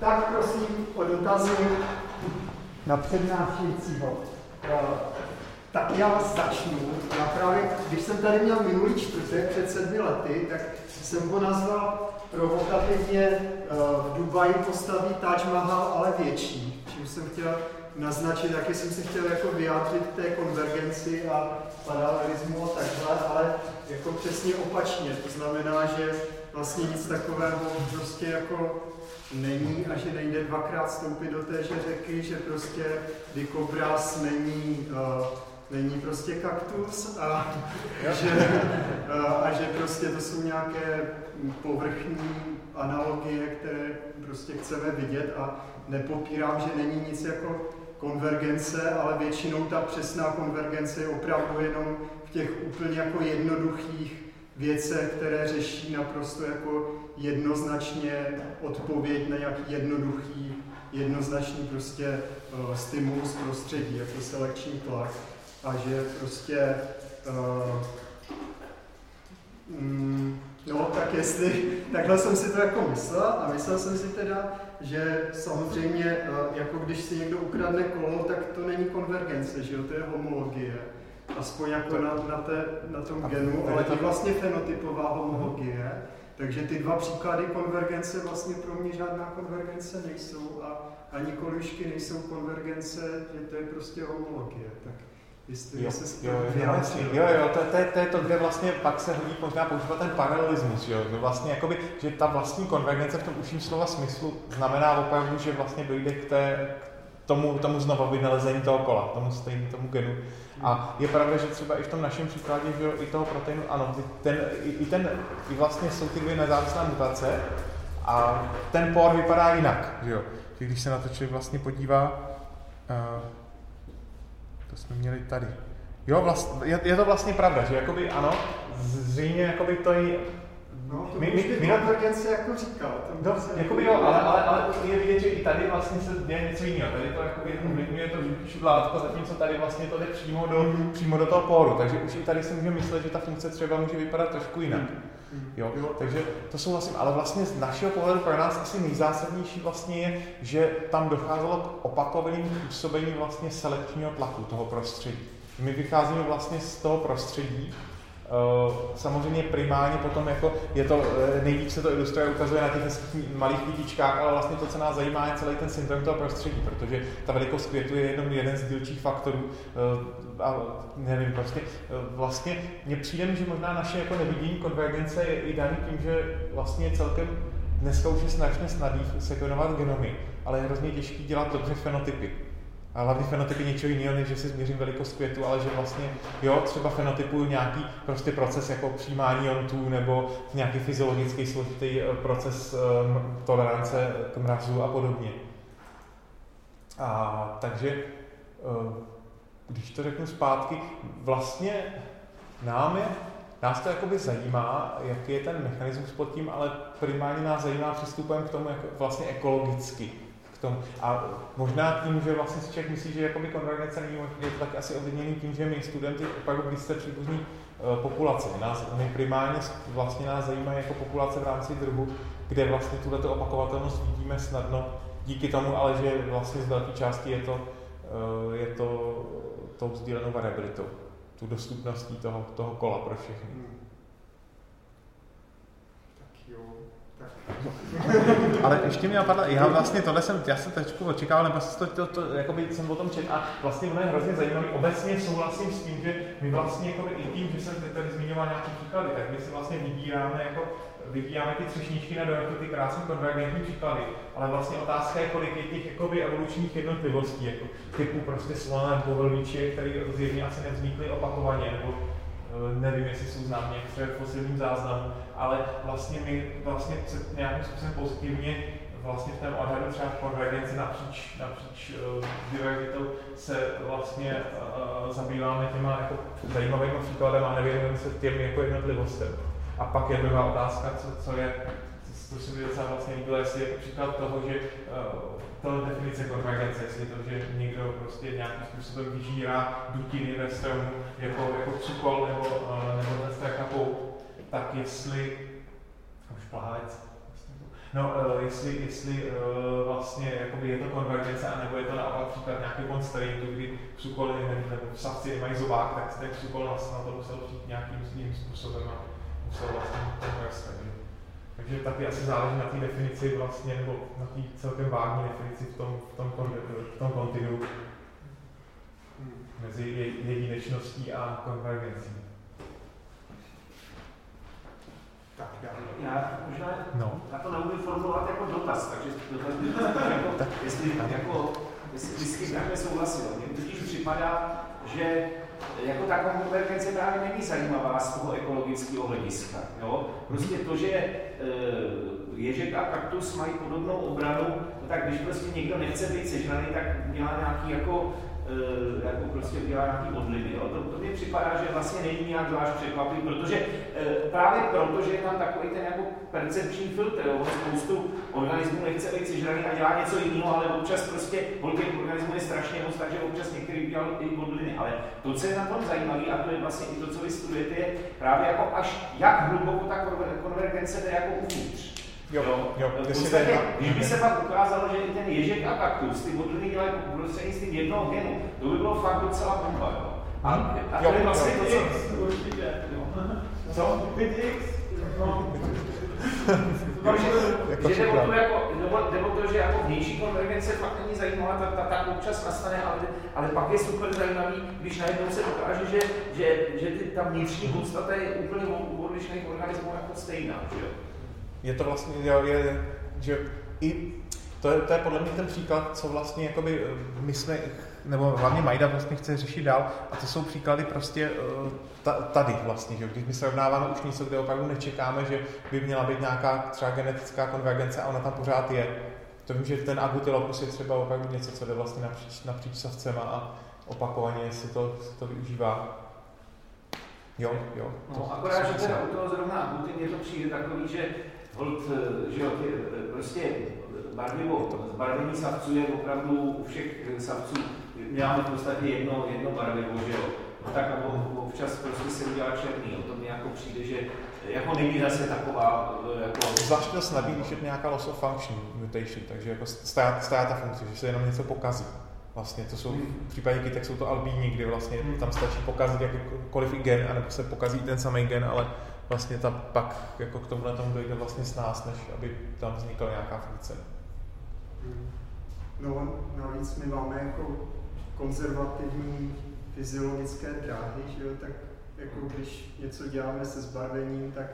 Tak prosím o dotazy na přednášejícího. Eh, tak já začnu. Já právě, když jsem tady měl minulý čtvrtek před sedmi lety, tak jsem ho nazval provokativně eh, v Dubaji postaví Taj Mahal, ale větší. Čím jsem chtěl naznačit, taky jsem se chtěl jako vyjádřit té konvergenci a paralelismu a takhle, ale jako přesně opačně. To znamená, že vlastně nic takového prostě jako není a že nejde dvakrát stoupit do té řeky, že prostě dikobraz není, uh, není prostě kaktus a že, uh, a že prostě to jsou nějaké povrchní analogie, které prostě chceme vidět a nepopírám, že není nic jako konvergence, ale většinou ta přesná konvergence je opravdu jenom v těch úplně jako jednoduchých věcech, které řeší naprosto jako jednoznačně odpověď na nějaký jednoduchý, jednoznačný prostě uh, stimulus prostředí, jako selekční tlak. A že prostě uh, mm, No, tak jestli, takhle jsem si to jako myslel a myslel jsem si teda, že samozřejmě, eh, jako když si někdo ukradne kolo, tak to není konvergence, že jo, to je homologie. Aspoň jako na, na, té, na tom genu, ale to vlastně fenotypová homologie. Takže ty dva příklady konvergence vlastně pro mě žádná konvergence nejsou a ani kolišky nejsou konvergence, to je prostě homologie. Tak Jestli jo, se jo, jo, jo, jo, to, to, to, je to, kde vlastně pak se hodí možná používat ten paralelismus, jo, že vlastně jakoby, že ta vlastní konvergence v tom užším slova smyslu znamená opravdu, že vlastně dojde k té, k tomu, tomu znovu vynalezení toho kola, tomu stejnému tomu genu. A je pravda, že třeba i v tom našem příkladě, že i toho proteinu, ano, ten, i, i ten, i vlastně jsou ty dvě nezávislé mutace a ten por vypadá jinak, že jo. Když se na to člověk vlastně podívá, uh, to jsme měli tady. Jo, vlast, je, je, to vlastně pravda, že jakoby ano, zřejmě jakoby to je No, to my, my, my konvergence jako říkal. No, jakoby jo, ale, ale, ale je vidět, že i tady vlastně se děje něco jiného. Tady to jakoby ovlivňuje to šudlátko, zatímco tady vlastně to jde přímo do, mm. přímo do toho póru. Takže už i tady si můžeme myslet, že ta funkce třeba může vypadat trošku jinak. Mm. Jo, takže to jsou vlastně, ale vlastně z našeho pohledu pro nás asi nejzásadnější vlastně je, že tam docházelo k opakovaným působení vlastně selekčního tlaku toho prostředí. My vycházíme vlastně z toho prostředí, samozřejmě primárně potom jako je to, eh, nejvíc se to ilustruje, ukazuje na těch malých květičkách, ale vlastně to, co nás zajímá, je celý ten syndrom toho prostředí, protože ta velikost květu je jenom jeden z dílčích faktorů eh, a nevím, prostě vlastně mně přijde, že možná naše jako nevidění konvergence je i daný tím, že vlastně celkem dneska už je strašně snadný sekvenovat genomy, ale je hrozně těžký dělat dobře fenotypy. A hlavně fenotypy něčeho jiného, než že si změřím velikost květu, ale že vlastně, jo, třeba fenotypuju nějaký prostě proces jako přijímání jontů nebo nějaký fyziologický složitý eh, proces um, tolerance k mrazu a podobně. A takže, um, když to řeknu zpátky, vlastně nám je, nás to jakoby zajímá, jaký je ten mechanismus pod tím, ale primárně nás zajímá přístupem k tomu jako vlastně ekologicky k tomu. A možná tím, že vlastně si člověk myslí, že jakoby konvergence není je to tak asi ovlivněný tím, že my studenty opravdu blízce příbuzní uh, populace. Nás, my primárně vlastně nás zajímají jako populace v rámci druhu, kde vlastně tuto opakovatelnost vidíme snadno díky tomu, ale že vlastně z velké části je to, uh, je to tou sdílenou variabilitou, tu dostupností toho, toho kola pro všechny. Hmm. Ale ještě mi napadla, já vlastně tohle jsem, já jsem trošku očekával, nebo to, to, to, jakoby jsem o tom četl a vlastně ono je hrozně zajímavý. Obecně souhlasím s tím, že my vlastně jakoby, i tím, že jsem tady zmiňoval nějaký příklady, tak my si vlastně vybíráme jako vybíráme ty třešničky na dortu, ty krásné konvergentní příklady, ale vlastně otázka je, kolik je těch jakoby, evolučních jednotlivostí, jako typu prostě slona nebo velvíče, které zjevně asi nevznikly opakovaně, nebo nevím, jestli jsou známí některé v fosilním záznamu, ale vlastně my vlastně se nějakým způsobem pozitivně vlastně v tom odhadu třeba konvergenci napříč, napříč uh, diverzitou se vlastně uh, zabýváme těma jako zajímavými příkladem a nevěnujeme se těm jako jednotlivostem. A pak je druhá otázka, co, co je, co se mi docela vlastně líbilo, jestli je příklad toho, že uh, to definice konvergence, jestli to, že někdo prostě nějakým způsobem vyžírá dutiny ve stromu jako, jako cukol nebo, uh, nebo ten na tak jestli, už plávec, No, uh, jestli, jestli uh, vlastně jakoby je to konvergence, anebo je to naopak příklad nějaký constraintu, kdy psukol nebo v savci nemají zobák, tak ten psukol vlastně na to musel přijít nějakým jiným způsobem a takže taky asi záleží na té definici vlastně, nebo na té celkem vágní definici v tom, v tom, v tom kontinu mezi jedinečností a konvergencí. Tak, já, já možná no. já to neumím formulovat jako dotaz, takže dotaz by jako, tak, jestli, jako, jestli vždycky takhle souhlasil. Mně totiž připadá, že jako ta konvergence právě není zajímavá z toho ekologického hlediska. Jo? Prostě to, že e, ježek a kaktus mají podobnou obranu, no tak když prostě někdo nechce být sežraný, tak dělá nějaký jako Eh, jako prostě udělá nějaký odlivy. Jo. To, to mi připadá, že vlastně není nějak zvlášť překvapivý, protože eh, právě proto, že je tam takový ten jako percepční filtr, jo. spoustu organismů nechce být sežraný a dělá něco jiného, ale občas prostě těch organismů je strašně moc, takže občas některý udělal i odliny. Ale to, co je na tom zajímavé, a to je vlastně i to, co vy studujete, je právě jako až jak hluboko ta konvergence jde jako uvnitř. Jo, jo, v podstatě, když by se pak ukázalo, že i ten ježek a kaktus, ty odliny dělají prostřednictvím jednoho genu, to by bylo fakt docela bomba, jo. A, a to je vlastně to, co... Co? No, že, jako že jde o to, jako, nebo, nebo to, že jako vnější konvergence fakt není zajímavá, tak ta, ta občas nastane, ale, ale pak je super zajímavý, když najednou se ukáže, že, že, že ty, ta vnitřní podstata je úplně u odlišných organismů jako stejná. Že jo? Je to vlastně, je, že i to je, to je podle mě ten příklad, co vlastně jakoby eh, my jsme, nebo hlavně Majda vlastně chce řešit dál a to jsou příklady prostě eh, tady vlastně, že když my srovnáváme už něco, kde opravdu nečekáme, že by měla být nějaká třeba genetická konvergence a ona tam pořád je. To vím, že ten agutylopus je třeba opravdu něco, co jde vlastně napříč, napříč savcema a opakovaně se to, se to využívá. Jo, jo. No, akorát, že teda u toho zrovna aguty mě to přijde takový, že hold, eh, že jo, ty, eh, prostě barvivo, zbarvení savců je opravdu u všech eh, savců, my máme v podstatě jedno, jedno barvivo, že jo, no tak občas prostě se udělá černý, o tom mi jako přijde, že jako není zase taková, jako... Zvlášť to snadný, když je nějaká loss of function mutation, takže jako stále ta funkce, že se jenom něco pokazí. Vlastně to jsou v případě kytek jsou to albíni, kdy vlastně tam stačí pokazit jakýkoliv gen, anebo se pokazí ten samý gen, ale vlastně ta pak jako k tomuhle tomu dojde vlastně s nás, než aby tam vznikla nějaká funkce. No, navíc my máme jako konzervativní fyziologické dráhy, že jo, tak jako když něco děláme se zbarvením, tak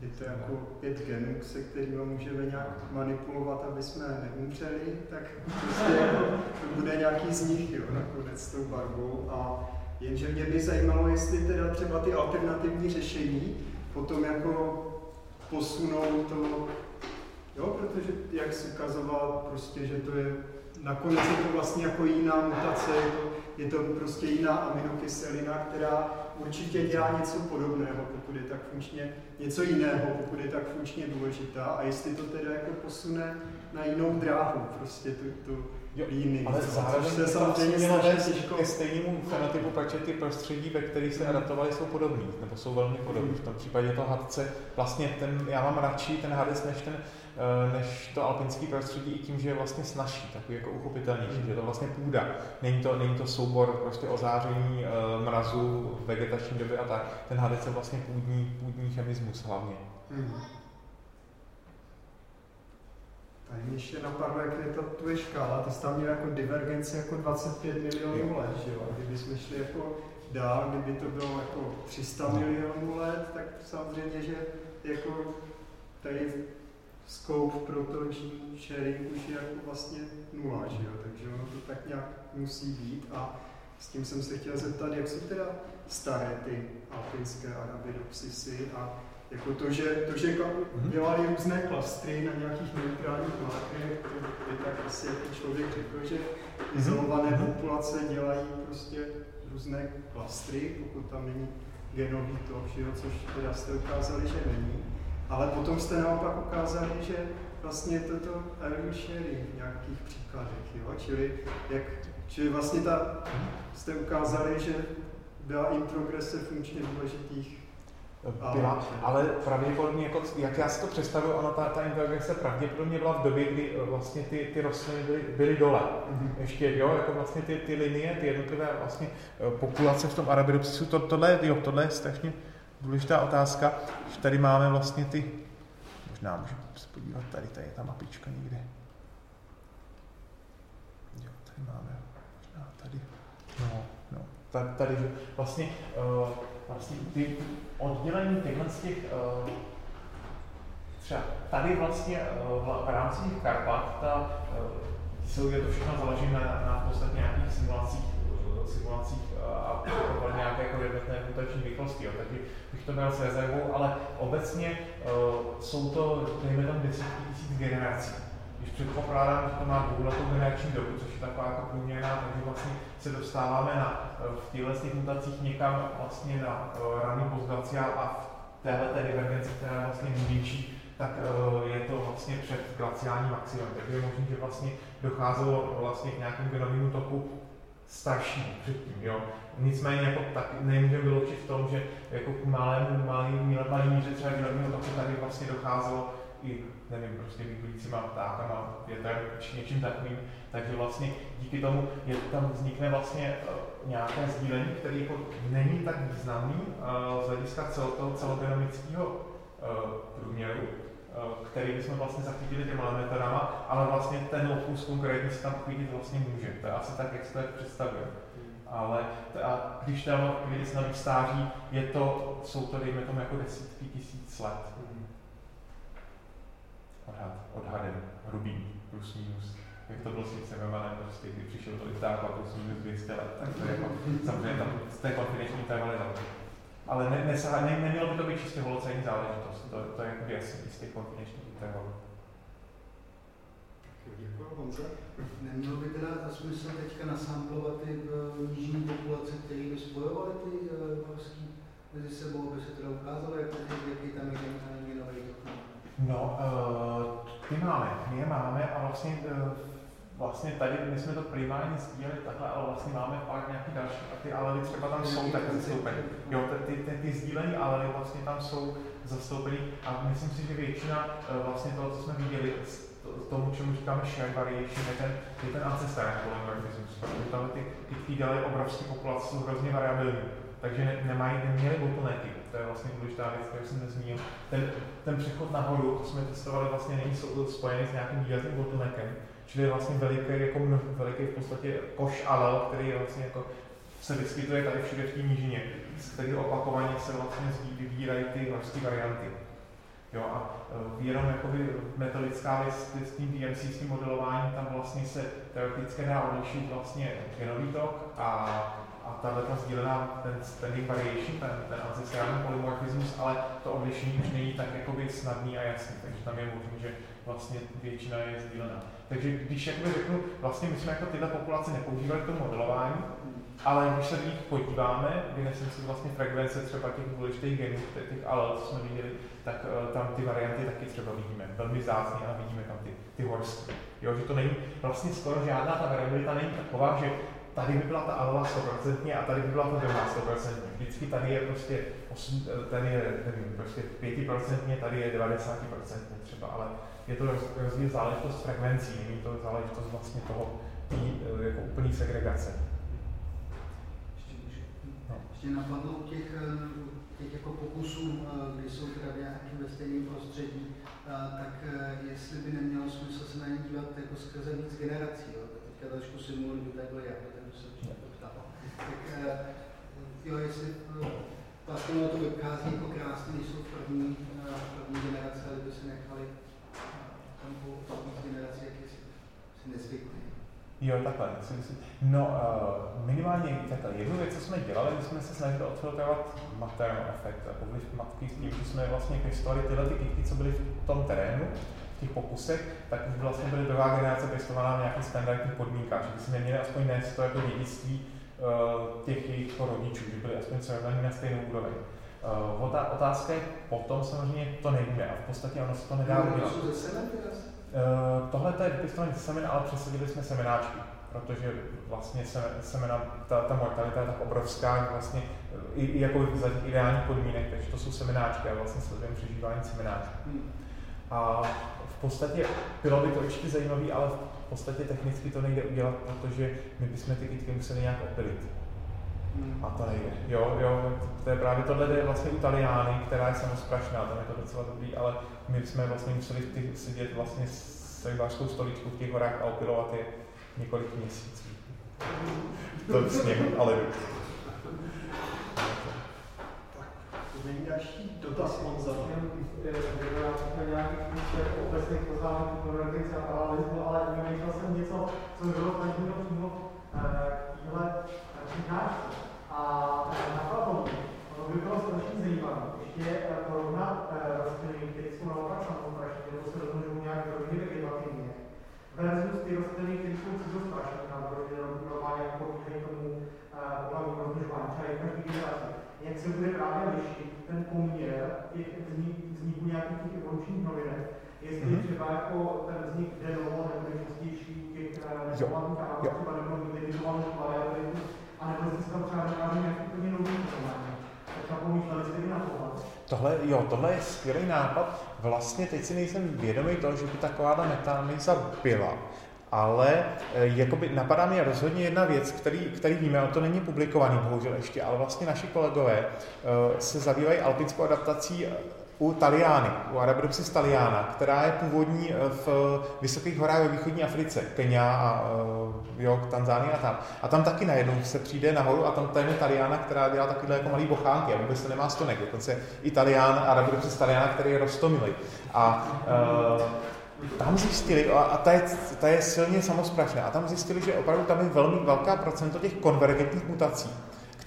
je to jako pět genů, se kterými můžeme nějak manipulovat, aby jsme neumřeli, tak prostě jako to bude nějaký z nich, jo, nakonec s tou barvou. A jenže mě by zajímalo, jestli teda třeba ty alternativní řešení potom jako posunou to, jo, protože jak si ukazoval, prostě, že to je, nakonec je to vlastně jako jiná mutace, je to, je to prostě jiná aminokyselina, která určitě dělá něco podobného, pokud je tak funkčně, něco jiného, pokud je tak funkčně důležitá. A jestli to teda jako posune na jinou dráhu, prostě tu, tu Jo, jiný. Ale zároveň se samozřejmě mělo vést ke stejnému fenotypu, protože ty prostředí, ve kterých se adaptovali, jsou podobný, nebo jsou velmi podobný. V tom případě to hadce, vlastně ten, já mám radši ten hadec než, ten, eh, než to alpinský prostředí i tím, že je vlastně snažší, takový jako uchopitelnější, že je to vlastně půda. Není to, není to soubor prostě ozáření eh, mrazu, vegetační doby a tak. Ten hadec je vlastně půdní, půdní chemismus hlavně. Hmm. Tady mě ještě napadlo, jak je to tvoje škála, ty jsi tam měl jako divergenci jako 25 milionů let, že jo? A kdybychom šli jako dál, kdyby to bylo jako 300 no. milionů let, tak samozřejmě, že jako tady scope pro to sharing už je jako vlastně nula, že jo? Takže ono to tak nějak musí být a s tím jsem se chtěl zeptat, jak jsou teda staré ty alpinské arabidopsisy a jako to, že, to, že mhm. dělali různé klastry na nějakých neutrálních markerech, to by tak asi jako člověk řekl, že mhm. izolované mhm. populace dělají prostě různé klastry, pokud tam není genový to, že jo, což teda jste ukázali, že není. Ale potom jste naopak ukázali, že vlastně toto evolutionary v nějakých příkladech, jo? Čili, jak, čili vlastně ta, jste ukázali, že byla in progrese funkčně důležitých byla, ale pravděpodobně, jako, jak já si to představuju, ono ta, ta inteligence pravděpodobně byla v době, kdy eh, vlastně ty, ty rostliny byly, byly dole. Mm-hmm. Ještě, jo, jako vlastně ty, ty linie, ty jednotlivé vlastně eh, populace v tom Arabidopsisu, to, tohle, jo, tohle je strašně důležitá otázka, že tady máme vlastně ty, možná můžeme se podívat, tady, tady je ta mapička někde. Jo, tady máme, možná tady, no, no, tady, tady vlastně, uh, vlastně ty oddělení těchto z těch, uh, třeba tady vlastně uh, v rámci těch Karpat, ta, uh, jsou, je to všechno založené na, na podstatě nějakých simulacích, simulacích a uh, nějaké jako jednotné mutační rychlosti, jo. takže bych to měl s rezervou, ale obecně jsou to, dejme tam desítky tisíc generací. Když předpokládám, že to má dvouletou generační dobu, což je taková jako průměrná, takže vlastně se dostáváme na, v těchto těch mutacích někam vlastně na uh, raný postglaciál a v téhle té divergenci, která je vlastně největší, tak uh, je to vlastně před glaciální maximum. Takže je možné, že vlastně docházelo vlastně k nějakému genomímu toku starší předtím, jo. Nicméně jako tak nemůžeme vyloučit v tom, že jako k malému, malý, malý míře třeba genomímu toku tady vlastně docházelo i, nevím, prostě vyklícíma ptákama, větrem či něčím takovým, takže vlastně díky tomu je, tam vznikne vlastně uh, nějaké sdílení, které jako není tak významný uh, z hlediska toho celogenomického uh, průměru, uh, který bychom vlastně zachytili těma metodama, ale vlastně ten opus konkrétně se tam chytit vlastně může. To je asi tak, jak si to představuje. Ale a když tam vidět na stáří, je to, jsou to, dejme tomu, jako desítky tisíc let odhad, odhadem, hrubý, plus minus, jak to bylo sice jmenované, prostě, kdy přišel to a plus minus 200 let, tak to je jako, samozřejmě tam z té konfidenční intervaly Ale ne, ne, ne, nemělo by to být čistě holocejní záležitost, to, to je jakoby asi z těch konfidenčních intervalů. Děkuji, Honza. Nemělo by teda smysl teďka nasamplovat ty jižní populace, které by spojovaly ty horský mezi sebou, aby se teda ukázalo, jak, jaký tam je ten nový. No, uh, ty máme, my je máme a vlastně, uh, vlastně tady, my jsme to primárně sdíleli takhle, ale vlastně máme pak nějaký další a ty alely třeba tam jsou takhle zastoupeny. Jo, ty, ty, ty sdílené alely vlastně tam jsou zastoupeny a myslím si, že většina uh, vlastně toho, co jsme viděli, tomu, čemu říkáme shared variation, je ten, je ten ancestral polymorphismus, protože tam ty kytky dělají obrovské populace, jsou hrozně variabilní, takže ne, nemají, neměli bottlenecky to je vlastně důležitá věc, kterou jsem nezmínil. Ten, ten přechod nahoru, to jsme testovali, vlastně není spojený s nějakým výrazným bottleneckem, čili je vlastně veliký, jako mnoho, veliký v podstatě koš alel, který je vlastně jako se vyskytuje tady všude v té nížině, z kterých opakovaně se vlastně vybírají ty množství varianty. Jo, a e, jenom jakoby metodická věc s tím DMC, s tím modelováním, tam vlastně se teoreticky dá odlišit vlastně genový tok a a tahle ta sdílená, ten standing variation, ten, ten ancestrální polymorfismus, ale to odlišení už není tak jakoby snadný a jasný, takže tam je možné, že vlastně většina je sdílená. Takže když jakoby řeknu, vlastně my jsme jako tyhle populace nepoužívali k tomu modelování, ale když se v nich podíváme, vyneseme si vlastně frekvence třeba těch důležitých genů, těch alel, co jsme viděli, tak uh, tam ty varianty taky třeba vidíme, velmi zácně a vidíme tam ty, ty horské. Jo, že to není vlastně skoro žádná ta variabilita není taková, že tady by byla ta alva 100% a tady by byla ta druhá 100%. Vždycky tady je prostě 8, tady je nevím, prostě 5%, tady je 90% třeba, ale je to rozdíl záležitost frekvencí, není to záležitost vlastně toho tý, eh, jako úplný segregace. No. Ještě napadlo těch, eh, těch jako pokusů, eh, kdy jsou teda nějaký ve stejném prostředí, tak jestli by nemělo smysl se na ně dívat jako skrze víc generací. Jo? Teďka trošku simuluji, takhle tak eh, jo, jestli eh, vlastně to vychází jako krásně, když jsou první, eh, první generace, se nechali tam po generaci, jak si, si nezvykli. Jo, takhle. No, uh, minimálně takhle. Jednu věc, co jsme dělali, my jsme se snažili odfiltrovat maternal efekt, jako vliv matky s tím, že jsme vlastně pěstovali tyhle ty kytky, co byly v tom terénu, těch pokusech, tak už vlastně byly druhá generace pěstovaná v nějakých standardních podmínkách, že jsme měli aspoň nést to jako dědictví Eh, těch jejich rodičů, že byli aspoň srovnaní na stejnou úroveň. Uh, otázka je potom samozřejmě to nevíme a v podstatě ono se to nedá udělat. Sebe tohle je vypěstovaný semen, ale přesadili jsme semenáčky, protože vlastně semena, ta, ta mortalita je tak obrovská, že vlastně i, i jako za těch ideálních podmínek, takže to jsou semenáčky a vlastně sledujeme přežívání semenáčů. Hmm. A v podstatě bylo by to určitě zajímavé, ale v podstatě technicky to nejde udělat, protože my bychom ty kytky museli nějak opilit. Hmm. A to nejde. Jo, jo, to je právě tohle je vlastně Italiány, která je samosprašná, tam je to docela dobrý, ale my jsme vlastně museli ty sedět vlastně s rybářskou stoličkou v těch horách a opilovat je několik měsíců. to sněhu, ale Není další dotaz Monza. nějakých obecných poznámek konvergenci a paralelismu, ale vymýšlel jsem něco, co bylo tady přímo k téhle přednášce. A napadlo mě, ono by bylo strašně zajímavé, ještě porovnat rostliny, které jsou naopak samostrašné, nebo se rozmnožují nějak drobně vegetativně, versus ty rostliny, které jsou cizostrašné, normálně jako podíkají tomu pohlavnímu rozmnožování, třeba je každý generaci. Jak se bude právě lišit ten poměr těch vzniků nějakých těch evolučních novinek, jestli mm-hmm. třeba jako ten vznik de novo nebo je častější těch neformálních kanálů, třeba nebo minimalizovanou variabilitu, anebo jestli se tam třeba vytváří nějaký úplně nový informace. Tohle, jo, tohle je skvělý nápad. Vlastně teď si nejsem vědomý toho, že by taková metanýza byla. Ale e, jakoby napadá mě rozhodně jedna věc, který, který víme, ale to není publikovaný bohužel ještě, ale vlastně naši kolegové e, se zabývají alpinskou adaptací u Taliány, u Arabidopsis taliana, která je původní eh, v vysokých horách ve východní Africe, Kenia a eh, jo, Tanzánie a tam. A tam taky najednou se přijde nahoru a tam tajeme Taliana, která dělá takovýhle jako malý bochánky a vůbec se nemá stonek. Dokonce Italián, Arabidopsis taliana, který je rostomilý. A uh, tam zjistili, a ta je, ta je silně samosprašná, a tam zjistili, že opravdu tam je velmi velká procento těch konvergentních mutací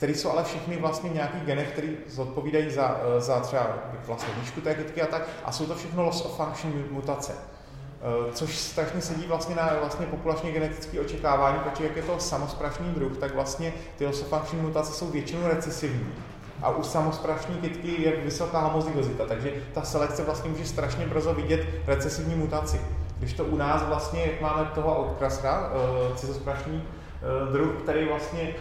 které jsou ale všechny vlastně nějaký geny, které zodpovídají za, eh, za třeba vlastně výšku té kytky a tak, a jsou to všechno loss of function mutace. Eh, což strašně sedí vlastně na vlastně populačně genetické očekávání, protože jak je to samosprašný druh, tak vlastně ty loss of function mutace jsou většinou recesivní. A u samosprašní kytky je vysoká homozygozita, takže ta selekce vlastně může strašně brzo vidět recesivní mutaci. Když to u nás vlastně, jak máme toho outcrossera, uh, cizosprašní Eh, druh, který vlastně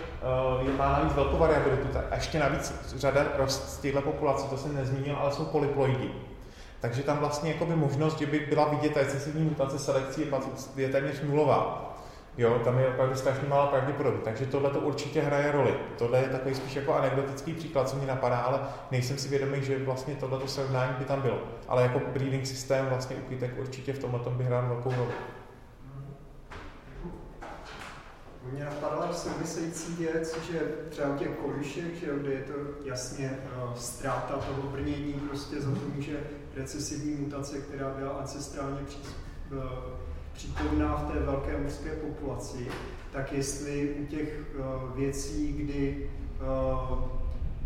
uh, má navíc velkou variabilitu. A ještě navíc řada rost z těchto populací, to jsem nezmínil, ale jsou polyploidy. Takže tam vlastně jakoby možnost, že by byla vidět recesivní mutace selekcí je téměř nulová. Jo, tam je opravdu strašně malá pravděpodobnost, takže tohle to určitě hraje roli. Tohle je takový spíš jako anekdotický příklad, co mi napadá, ale nejsem si vědomý, že vlastně tohleto srovnání by tam bylo. Ale jako breeding systém vlastně u kytek určitě v tomhle by hrál velkou roli. Mě napadla související věc, že třeba u těch kožušek, že kde je to jasně uh, ztráta toho brnění, prostě za to může recesivní mutace, která byla ancestrálně pří, uh, přítomná v té velké mužské populaci, tak jestli u těch uh, věcí, kdy uh,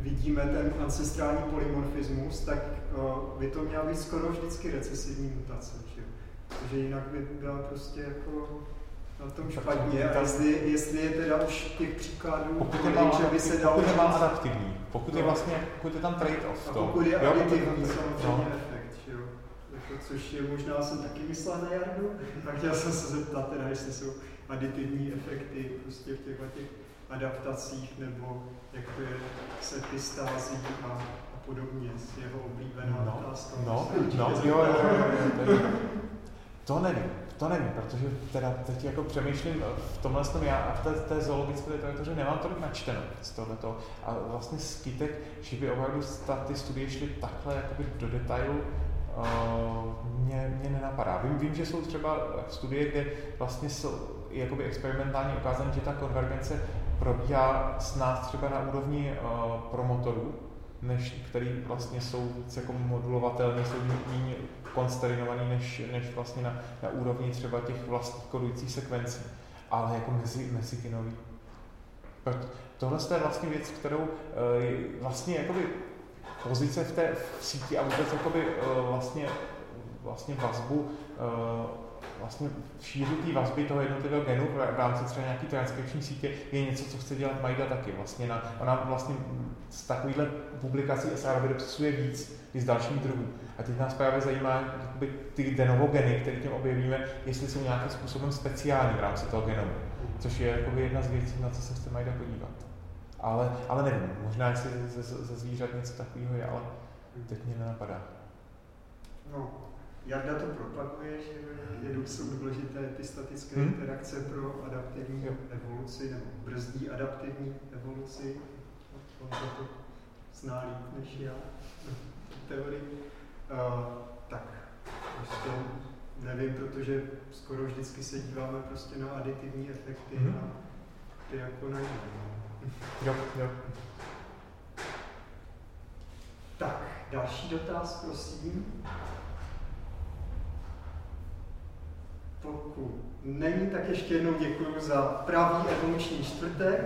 vidíme ten ancestrální polymorfismus, tak uh, by to měla být skoro vždycky recesivní mutace. Že? Protože jinak by byla prostě jako na tom špatně a jestli, jestli je teda už těch příkladů, pokud je tam, že by se dalo pokud je adaptivní, pokud je vlastně, pokud je tam trade-off. A pokud je aditivní samozřejmě no. efekt, že jo. Jako, což je možná jsem taky myslel na Jardu, tak chtěl jsem se zeptat teda, jestli jsou aditivní efekty prostě v těchto těch adaptacích, nebo jak to je se pistází a, a podobně, s jeho oblíbená no, otázka. No, no, jo, jo, jo, jo, to nevím. To nevím, protože teda teď jako přemýšlím v tomhle tom já a v té, té zoologické literatuře nemám tolik načteno z tohleto. A vlastně z kytek, že by opravdu ta, ty studie šly takhle jakoby do detailu, mě, mě nenapadá. Vím, vím, že jsou třeba studie, kde vlastně jsou jakoby experimentálně ukázané, že ta konvergence probíhá s nás třeba na úrovni uh, promotorů, než, který vlastně jsou jako modulovatelné, jsou méně konsterinovaný než, než vlastně na, na úrovni třeba těch vlastních kodujících sekvencí, ale jako mezi, mezikinový. Tohle je vlastně věc, kterou vlastně jakoby pozice v té v síti a vůbec jakoby uh, vlastně, vlastně vazbu uh, vlastně šíři té vazby toho jednotlivého genu v rámci třeba nějaký transkripční sítě je něco, co chce dělat Majda taky. Vlastně na, ona vlastně z takovýchhle publikací SRB dopisuje víc i z dalších druhů. A teď nás právě zajímá jakoby, ty genovogeny, které tím objevíme, jestli jsou nějakým způsobem speciální v rámci toho genomu. Což je jakoby, jedna z věcí, na co se chce Majda podívat. Ale, ale nevím, možná jestli ze, ze zvířat něco takového je, ale teď mě nenapadá. No, Jarda to propaguje, že jedou jsou důležité ty statické hmm? interakce pro adaptivní jo. evoluci, nebo brzdí adaptivní evoluci. On to zná líp než já teorii. Uh, tak, prostě nevím, protože skoro vždycky se díváme prostě na aditivní efekty hmm. a ty jako na Jo, jo. Tak, další dotaz, prosím. Pokud není, tak ještě jednou děkuji za pravý evoluční čtvrtek.